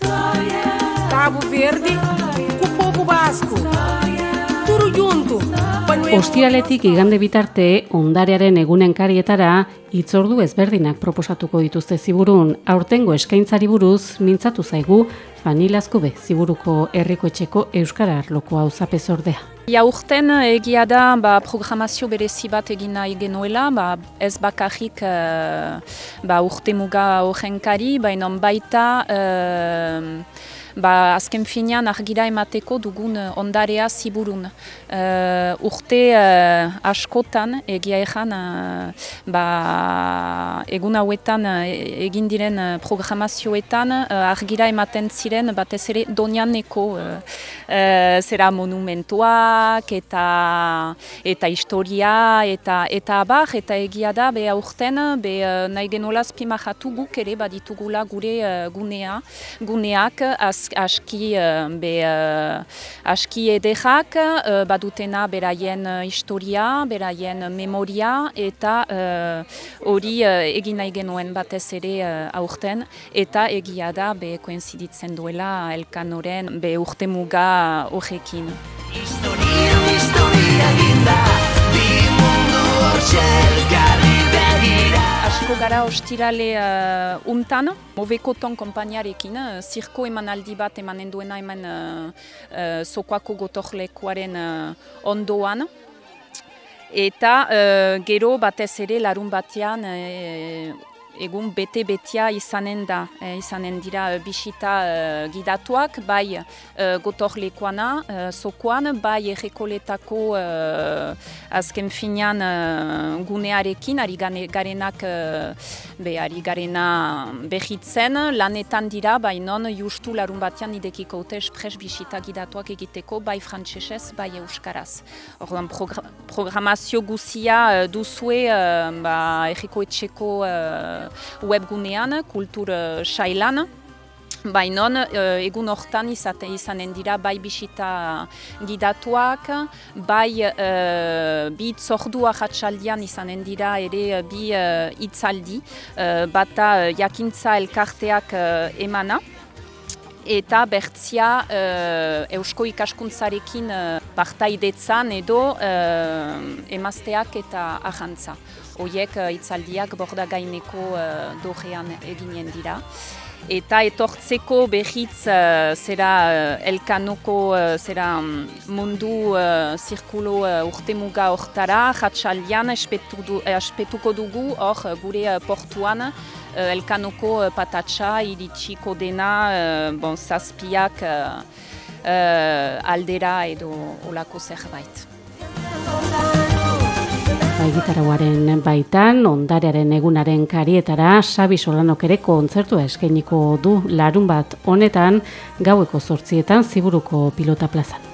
Cabo Verde, com o povo basco. Tudo junto. Ostiraletik igande bitarte ondarearen egunen karietara itzordu ezberdinak proposatuko dituzte ziburun aurtengo eskaintzari buruz mintzatu zaigu Fanilazko be ziburuko herriko etxeko euskara arloko hau zapezordea. Ja urten egia da ba, programazio berezi bat egin nahi genuela, ba, ez bakarrik uh, ba, urte muga horrenkari, baina baita uh, ba, azken finean argira emateko dugun ondarea ziburun. Uh, urte uh, askotan egia ezan uh, ba, egun hauetan egin diren programazioetan argira ematen ziren batez ere donianeko zera monumentuak eta eta historia eta eta abar eta egia da be aurten be nahi genola spimahatu guk ere baditugula gure gunea guneak az, aski uh, be uh, aski edekak uh, badutena beraien historia beraien memoria eta hori egin nahi genuen batez ere aurten eta egia da be koinziditzen duela elkanoren be urte muga horrekin. Historia gara ostirale uh, untan, Moveko ton kompainiarekin, uh, zirko eman aldi bat emanen duena hemen uh, uh, zokoako gotorlekuaren uh, ondoan. Eta uh, gero batez ere larun batean uh, egun bete-betia izanen da, e, izanen dira e, bisita e, gidatuak, bai e, gotor lekuana, e, zokoan, bai errekoletako e, azken finean e, gunearekin, ari garenak, e, be, ari garena behitzen, lanetan dira, bai non justu larun batean idekiko ute espres bisita gidatuak egiteko, bai frantsesez, bai euskaraz. Ordan programazio guzia e, duzue, e, ba, errekoetxeko webgunean, kultur uh, sailan. Bainon, uh, egun hortan izate izanen dira bai bisita gidatuak, bai uh, bi itzordua jatsaldian izanen dira ere bi uh, itzaldi, uh, bata jakintza elkarteak uh, emana eta bertzia uh, eusko ikaskuntzarekin uh, partaidetzan edo uh, emazteak eta ahantza. Oiek uh, itzaldiak borda gaineko uh, dogean eginen dira. Eta etortzeko behitz uh, zera uh, elkanoko uh, zera um, mundu uh, zirkulo uh, urtemuga hortara, jatsaldian espetuko dugu hor gure uh, portuan, elkanoko patatxa iritsiko dena bon, zazpiak aldera edo olako zerbait. Gitarauaren baitan, ondarearen egunaren karietara, Sabi Solanok ere kontzertua eskainiko du larun bat honetan, gaueko zortzietan ziburuko pilota plazan.